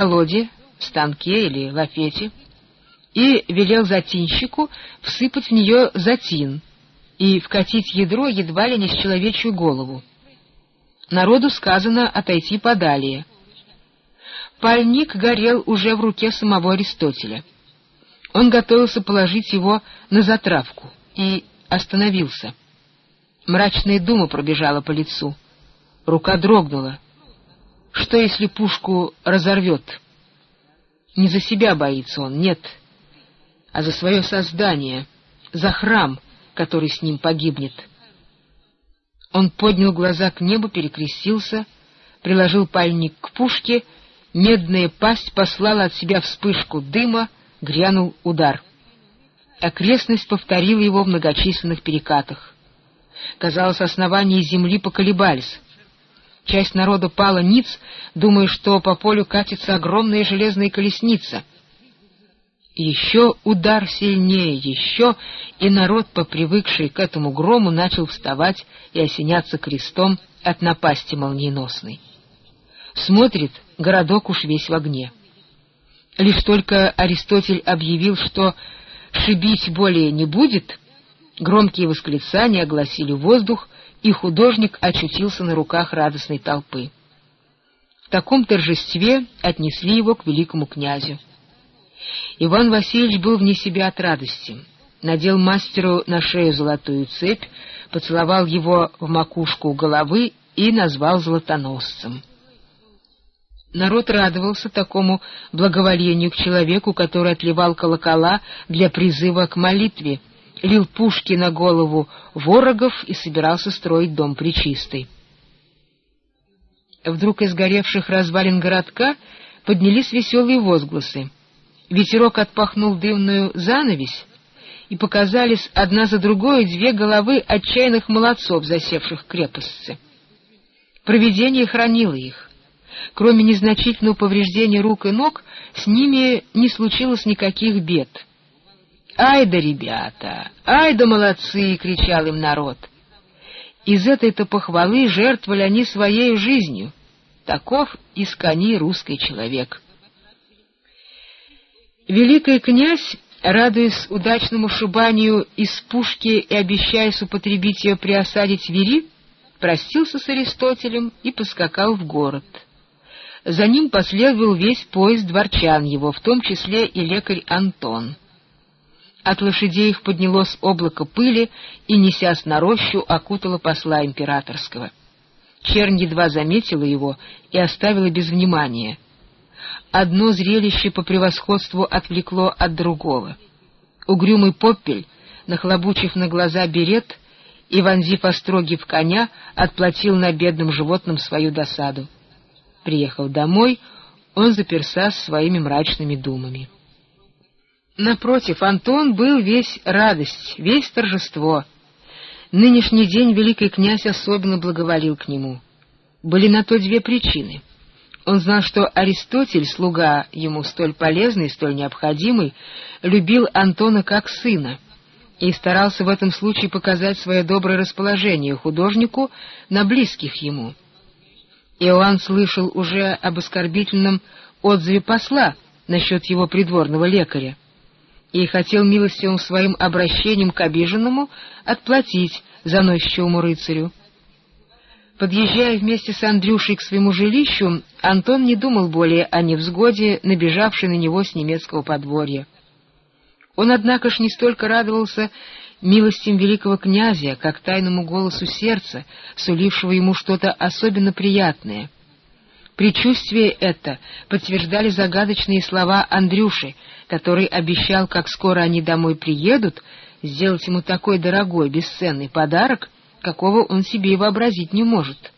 колоде, станке или лафете и велел затинщику всыпать в нее затин и вкатить ядро едва ли не с человечью голову. Народу сказано отойти подалее. Пальник горел уже в руке самого Аристотеля. Он готовился положить его на затравку и остановился. Мрачная дума пробежала по лицу. Рука дрогнула. Что, если пушку разорвет? Не за себя боится он, нет, а за свое создание, за храм, который с ним погибнет. Он поднял глаза к небу, перекрестился, приложил пальник к пушке, медная пасть послала от себя вспышку дыма, грянул удар. Окрестность повторила его в многочисленных перекатах. Казалось, основания земли поколебались. Часть народа пала ниц, думая, что по полю катится огромная железная колесница. Еще удар сильнее, еще, и народ, попривыкший к этому грому, начал вставать и осеняться крестом от напасти молниеносной. Смотрит, городок уж весь в огне. Лишь только Аристотель объявил, что «шибить более не будет», громкие восклицания огласили воздух, и художник очутился на руках радостной толпы. В таком торжестве отнесли его к великому князю. Иван Васильевич был вне себя от радости. Надел мастеру на шею золотую цепь, поцеловал его в макушку головы и назвал золотоносцем. Народ радовался такому благоволению к человеку, который отливал колокола для призыва к молитве, лил пушки на голову ворогов и собирался строить дом причистой. Вдруг из горевших развалин городка поднялись веселые возгласы. Ветерок отпахнул дымную занавесь, и показались одна за другой две головы отчаянных молодцов, засевших в крепостце. Провидение хранило их. Кроме незначительного повреждения рук и ног, с ними не случилось никаких бед — «Ай да ребята! Ай да молодцы!» — кричал им народ. Из этой-то похвалы жертвовали они своей жизнью. Таков из кони русский человек. Великий князь, радуясь удачному шибанию из пушки и обещаясь употребить ее при осаде Твери, простился с Аристотелем и поскакал в город. За ним последовал весь поезд дворчан его, в том числе и лекарь Антон. От лошадей их поднялось облако пыли и, несясь на рощу, окутало посла императорского. Чернь едва заметила его и оставила без внимания. Одно зрелище по превосходству отвлекло от другого. Угрюмый поппель, нахлобучив на глаза берет и, вонзив остроги в коня, отплатил на бедном животном свою досаду. Приехав домой, он заперся своими мрачными думами. Напротив, Антон был весь радость, весь торжество. Нынешний день великий князь особенно благоволил к нему. Были на то две причины. Он знал, что Аристотель, слуга ему столь полезный, столь необходимый, любил Антона как сына и старался в этом случае показать свое доброе расположение художнику на близких ему. Иоанн слышал уже об оскорбительном отзыве посла насчет его придворного лекаря и хотел милостивым своим обращением к обиженному отплатить заносчивому рыцарю. Подъезжая вместе с Андрюшей к своему жилищу, Антон не думал более о невзгоде, набежавшей на него с немецкого подворья. Он, однако ж, не столько радовался милостям великого князя, как тайному голосу сердца, сулившего ему что-то особенно приятное. Предчувствие это подтверждали загадочные слова Андрюши, который обещал, как скоро они домой приедут, сделать ему такой дорогой, бесценный подарок, какого он себе и вообразить не может.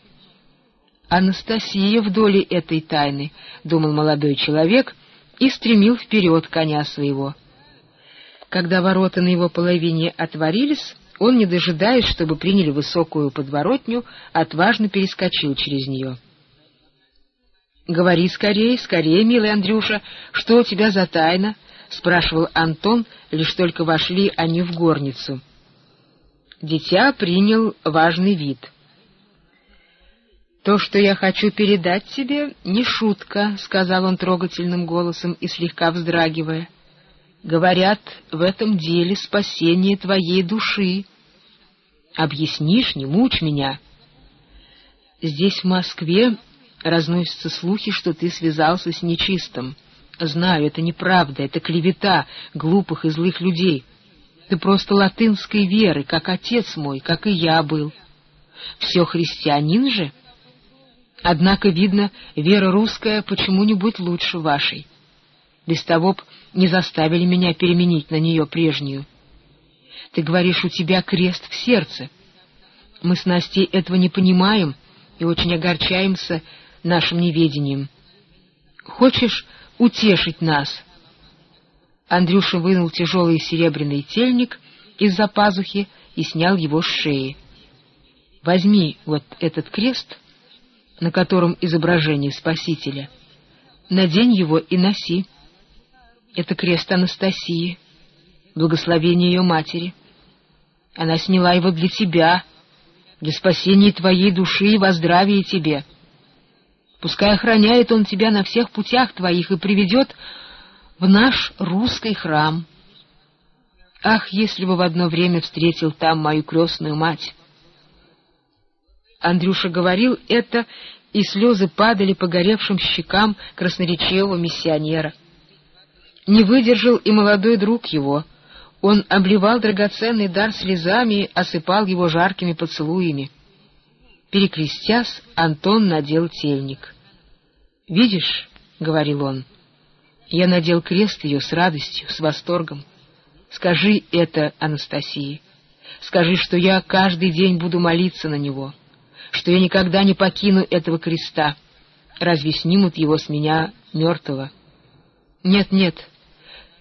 «Анастасия в доле этой тайны», — думал молодой человек и стремил вперед коня своего. Когда ворота на его половине отворились, он, не дожидаясь, чтобы приняли высокую подворотню, отважно перескочил через нее. — Говори скорее, скорее, милый Андрюша, что у тебя за тайна? — спрашивал Антон, лишь только вошли они в горницу. Дитя принял важный вид. «То, что я хочу передать тебе, не шутка», — сказал он трогательным голосом и слегка вздрагивая. «Говорят, в этом деле спасение твоей души. Объяснишь, не мучь меня. Здесь, в Москве, разносятся слухи, что ты связался с нечистым. Знаю, это неправда, это клевета глупых и злых людей. Ты просто латынской веры, как отец мой, как и я был. Все христианин же?» Однако, видно, вера русская почему-нибудь лучше вашей. Без того б не заставили меня переменить на нее прежнюю. Ты говоришь, у тебя крест в сердце. Мы с Настей этого не понимаем и очень огорчаемся нашим неведением. Хочешь утешить нас?» Андрюша вынул тяжелый серебряный тельник из-за пазухи и снял его с шеи. «Возьми вот этот крест на котором изображение Спасителя. Надень его и носи. Это крест Анастасии, благословение ее матери. Она сняла его для тебя, для спасения твоей души и воздравия тебе. Пускай охраняет он тебя на всех путях твоих и приведет в наш русский храм. Ах, если бы в одно время встретил там мою крестную мать! Андрюша говорил это, и слезы падали по горевшим щекам красноречивого миссионера. Не выдержал и молодой друг его. Он обливал драгоценный дар слезами и осыпал его жаркими поцелуями. Перекрестясь, Антон надел тельник. «Видишь, — говорил он, — я надел крест ее с радостью, с восторгом. Скажи это Анастасии. Скажи, что я каждый день буду молиться на него» что я никогда не покину этого креста. Разве снимут его с меня мертвого? Нет, нет.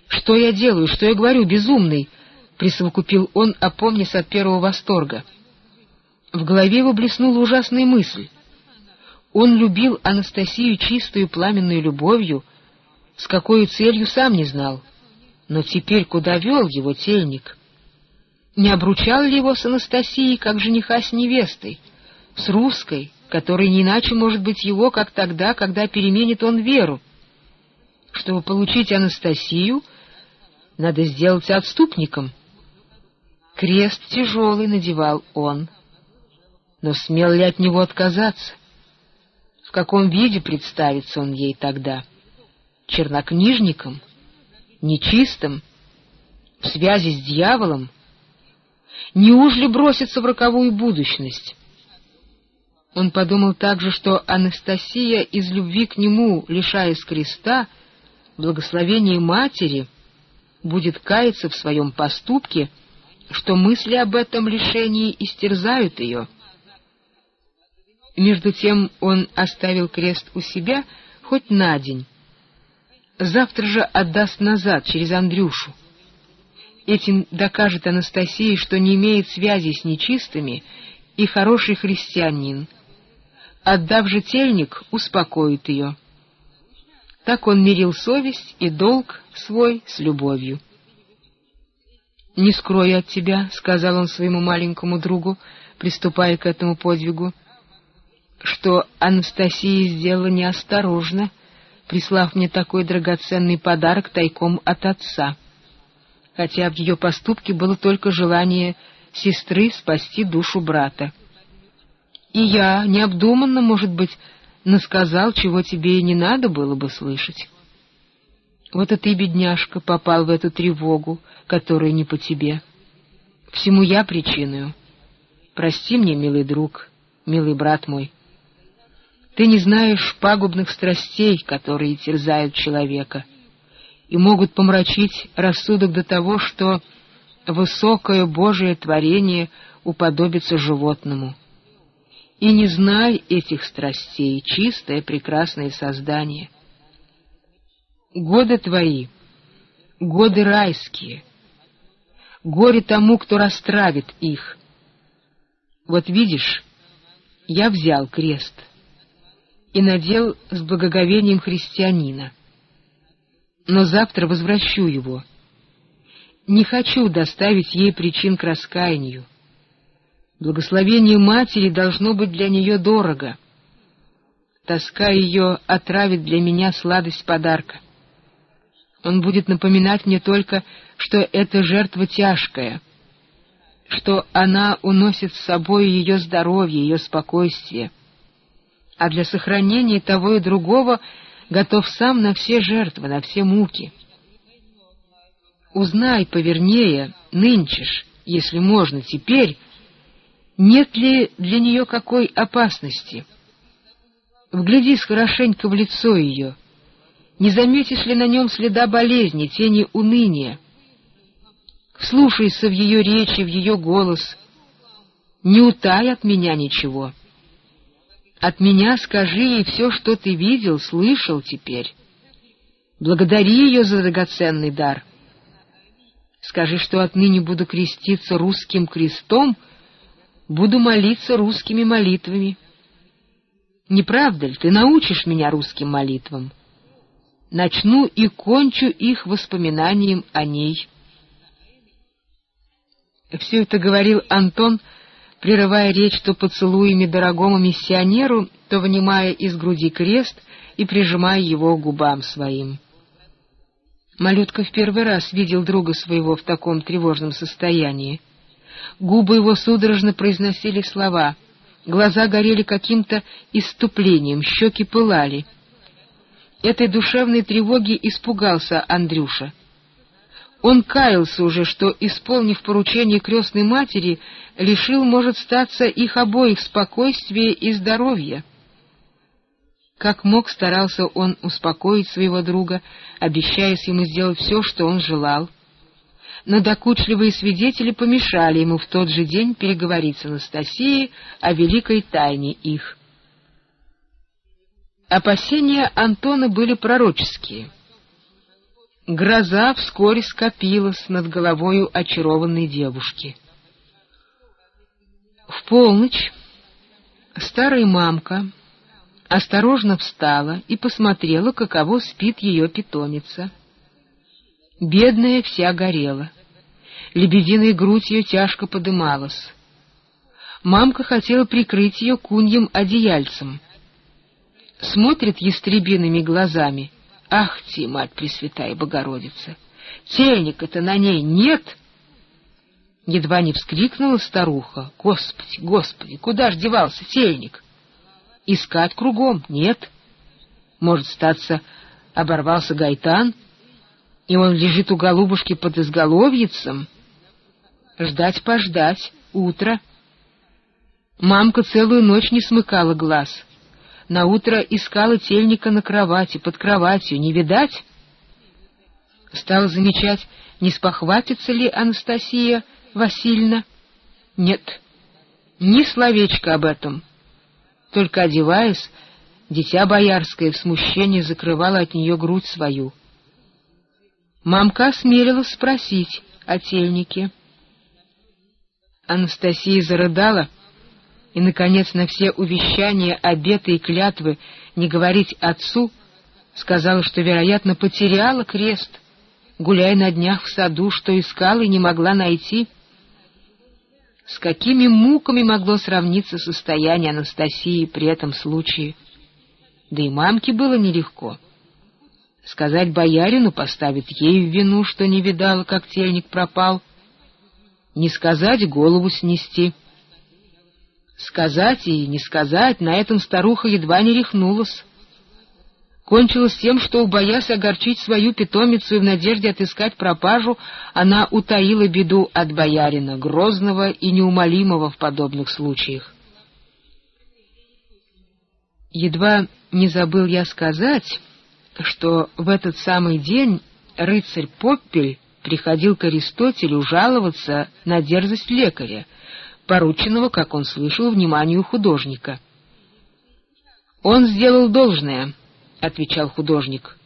Что я делаю, что я говорю, безумный? Присовокупил он, опомнясь от первого восторга. В голове его блеснула ужасная мысль. Он любил Анастасию чистую пламенную любовью, с какой целью сам не знал. Но теперь куда вел его тельник? Не обручал ли его с Анастасией, как жениха с невестой? с русской, которая не иначе может быть его, как тогда, когда переменит он веру. Чтобы получить Анастасию, надо сделаться отступником. Крест тяжелый надевал он. Но смел ли от него отказаться? В каком виде представится он ей тогда? Чернокнижником? Нечистым? В связи с дьяволом? Неужели бросится в роковую будущность? Он подумал также, что Анастасия из любви к нему, лишаясь креста, благословение матери, будет каяться в своем поступке, что мысли об этом лишении истерзают ее. Между тем он оставил крест у себя хоть на день. Завтра же отдаст назад через Андрюшу. Этим докажет Анастасии, что не имеет связи с нечистыми и хороший христианин — отдав же тельник, успокоит ее. Так он мирил совесть и долг свой с любовью. «Не скрою от тебя», — сказал он своему маленькому другу, приступая к этому подвигу, что Анастасия сделала неосторожно, прислав мне такой драгоценный подарок тайком от отца, хотя в ее поступке было только желание сестры спасти душу брата. И я необдуманно, может быть, насказал, чего тебе и не надо было бы слышать. Вот и ты, бедняжка, попал в эту тревогу, которая не по тебе. Всему я причиною. Прости мне, милый друг, милый брат мой. Ты не знаешь пагубных страстей, которые терзают человека, и могут помрачить рассудок до того, что высокое Божие творение уподобится животному — и не знай этих страстей, чистое прекрасное создание. Годы твои, годы райские, горе тому, кто растравит их. Вот видишь, я взял крест и надел с благоговением христианина, но завтра возвращу его. Не хочу доставить ей причин к раскаянию. Благословение матери должно быть для нее дорого. Тоска ее отравит для меня сладость подарка. Он будет напоминать мне только, что эта жертва тяжкая, что она уносит с собой ее здоровье, ее спокойствие, а для сохранения того и другого готов сам на все жертвы, на все муки. Узнай повернее, нынче ж, если можно, теперь, нет ли для нее какой опасности. Вглядись хорошенько в лицо ее, не заметишь ли на нем следа болезни, тени уныния. Вслушайся в ее речи, в ее голос. Не утай от меня ничего. От меня скажи ей все, что ты видел, слышал теперь. Благодари ее за драгоценный дар. Скажи, что отныне буду креститься русским крестом, буду молиться русскими молитвами. Не правда ли, ты научишь меня русским молитвам? Начну и кончу их воспоминанием о ней. Все это говорил Антон, прерывая речь то поцелуями дорогому миссионеру, то вынимая из груди крест и прижимая его к губам своим. Малютка в первый раз видел друга своего в таком тревожном состоянии. Губы его судорожно произносили слова, глаза горели каким-то иступлением, щеки пылали. Этой душевной тревоги испугался Андрюша. Он каялся уже, что, исполнив поручение крестной матери, лишил, может, статься их обоих спокойствия и здоровья. Как мог, старался он успокоить своего друга, обещая ему сделать все, что он желал. Но докучливые свидетели помешали ему в тот же день переговорить с Анастасией о великой тайне их. Опасения Антона были пророческие. Гроза вскоре скопилась над головою очарованной девушки. В полночь старая мамка осторожно встала и посмотрела, каково спит ее питомица. Бедная вся горела. Лебединая грудь ее тяжко подымалась. Мамка хотела прикрыть ее куньем одеяльцем. Смотрит ястребиными глазами. Ах ты, мать Пресвятая Богородица! Тельника-то на ней нет! Едва не вскрикнула старуха. Господи, Господи, куда ж девался тельник? Искать кругом нет. Может, статься, оборвался гайтан, и он лежит у голубушки под изголовьицем. Ждать-пождать, утро. Мамка целую ночь не смыкала глаз. На утро искала тельника на кровати, под кроватью, не видать? Стала замечать, не спохватится ли Анастасия Васильевна. Нет, ни словечко об этом. Только одеваясь, дитя боярское в смущении закрывало от нее грудь свою. Мамка осмелилась спросить о тельнике. Анастасия зарыдала, и, наконец, на все увещания, обеты и клятвы не говорить отцу, сказала, что, вероятно, потеряла крест, гуляя на днях в саду, что искала и не могла найти — с какими муками могло сравниться состояние Анастасии при этом случае? Да и мамке было нелегко. Сказать боярину, поставить ей в вину, что не видала, как тельник пропал. Не сказать, голову снести. Сказать и не сказать, на этом старуха едва не рехнулась кончилось тем, что, убоясь огорчить свою питомицу и в надежде отыскать пропажу, она утаила беду от боярина, грозного и неумолимого в подобных случаях. Едва не забыл я сказать, что в этот самый день рыцарь Поппель приходил к Аристотелю жаловаться на дерзость лекаря, порученного, как он слышал, вниманию художника. Он сделал должное — отвечал художник.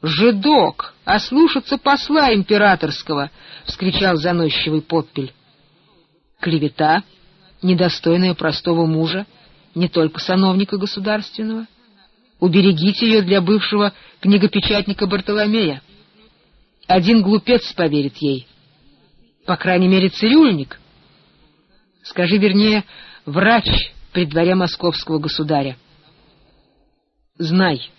«Жидок! Ослушаться посла императорского!» — вскричал заносчивый подпель. «Клевета, недостойная простого мужа, не только сановника государственного. Уберегите ее для бывшего книгопечатника Бартоломея. Один глупец поверит ей. По крайней мере, цирюльник. Скажи, вернее, врач при дворе московского государя. Знай,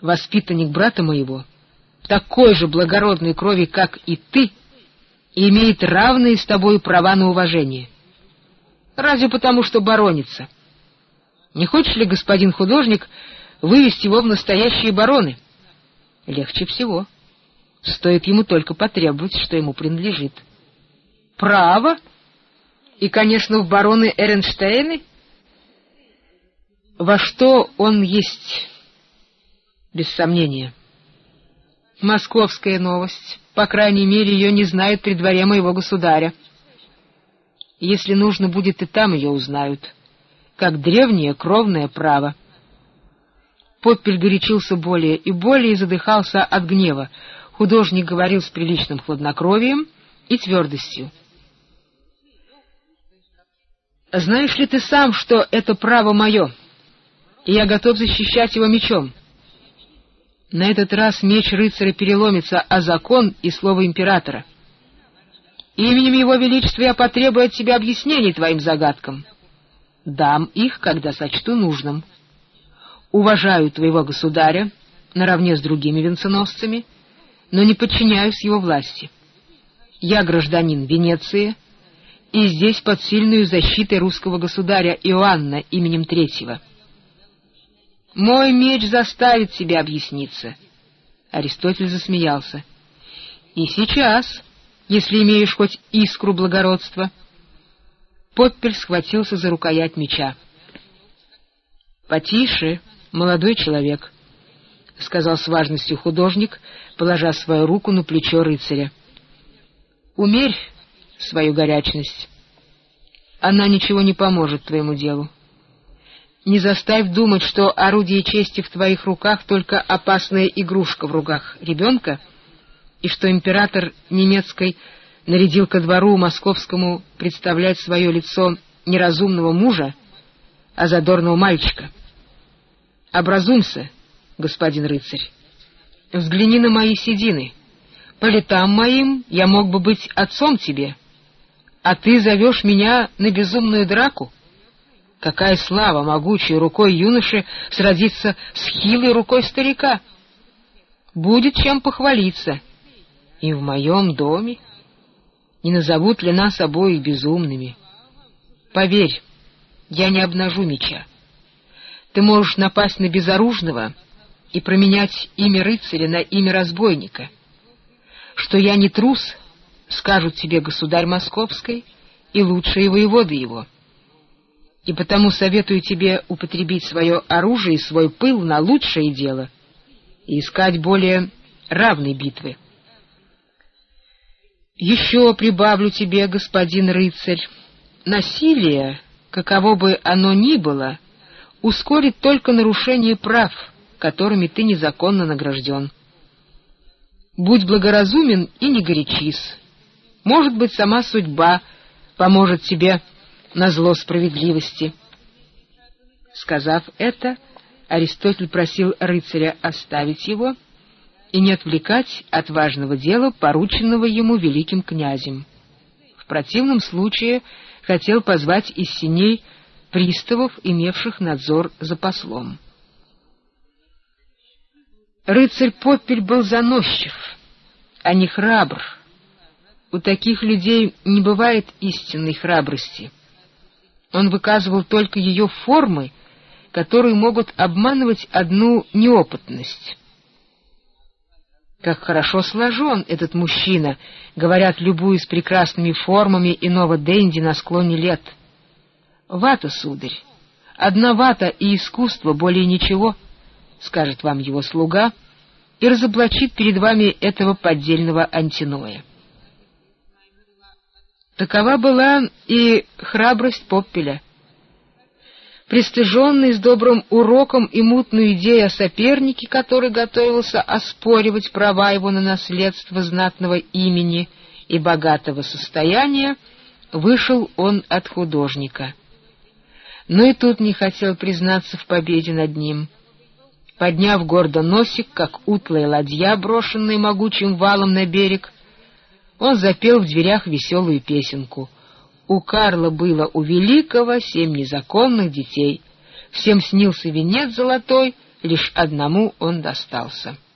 воспитанник брата моего, такой же благородной крови, как и ты, имеет равные с тобой права на уважение. Разве потому, что баронится? Не хочешь ли, господин художник, вывести его в настоящие бароны? Легче всего. Стоит ему только потребовать, что ему принадлежит. Право? И, конечно, в бароны Эренштейны? Во что он есть, без сомнения. Московская новость. По крайней мере, ее не знают при дворе моего государя. Если нужно будет, и там ее узнают, как древнее кровное право. Поппель горячился более и более и задыхался от гнева. Художник говорил с приличным хладнокровием и твердостью. «Знаешь ли ты сам, что это право мое, и я готов защищать его мечом?» На этот раз меч рыцаря переломится, а закон и слово императора. Именем его величества я потребую от тебя объяснений твоим загадкам. Дам их, когда сочту нужным. Уважаю твоего государя наравне с другими венценосцами, но не подчиняюсь его власти. Я гражданин Венеции, и здесь под сильную защитой русского государя Иоанна именем Третьего. Мой меч заставит тебя объясниться. Аристотель засмеялся. И сейчас, если имеешь хоть искру благородства. Поппель схватился за рукоять меча. Потише, молодой человек, сказал с важностью художник, положа свою руку на плечо рыцаря. Умерь свою горячность. Она ничего не поможет твоему делу. Не заставь думать, что орудие чести в твоих руках только опасная игрушка в руках ребенка, и что император немецкой нарядил ко двору московскому представлять свое лицо неразумного мужа, а задорного мальчика. Образумся, господин рыцарь, взгляни на мои седины. По летам моим я мог бы быть отцом тебе, а ты зовешь меня на безумную драку? Какая слава могучей рукой юноши сродиться с хилой рукой старика! Будет чем похвалиться. И в моем доме не назовут ли нас обоих безумными? Поверь, я не обнажу меча. Ты можешь напасть на безоружного и променять имя рыцаря на имя разбойника. Что я не трус, скажут тебе государь Московской и лучшие воеводы его и потому советую тебе употребить свое оружие и свой пыл на лучшее дело и искать более равной битвы. Еще прибавлю тебе, господин рыцарь, насилие, каково бы оно ни было, ускорит только нарушение прав, которыми ты незаконно награжден. Будь благоразумен и не горячись. Может быть, сама судьба поможет тебе на зло справедливости. Сказав это, Аристотель просил рыцаря оставить его и не отвлекать от важного дела, порученного ему великим князем. В противном случае хотел позвать из синей приставов, имевших надзор за послом. Рыцарь Поппель был заносчив, а не храбр. У таких людей не бывает истинной храбрости — он выказывал только ее формы, которые могут обманывать одну неопытность. Как хорошо сложен этот мужчина, говорят, любуясь прекрасными формами иного денди на склоне лет. Вата, сударь, одна вата и искусство, более ничего, скажет вам его слуга, и разоблачит перед вами этого поддельного антиноя. Такова была и храбрость Поппеля. Пристыженный с добрым уроком и мутную идею о сопернике, который готовился оспоривать права его на наследство знатного имени и богатого состояния, вышел он от художника. Но и тут не хотел признаться в победе над ним. Подняв гордо носик, как утлая ладья, брошенная могучим валом на берег, он запел в дверях веселую песенку. У Карла было у великого семь незаконных детей. Всем снился венец золотой, лишь одному он достался —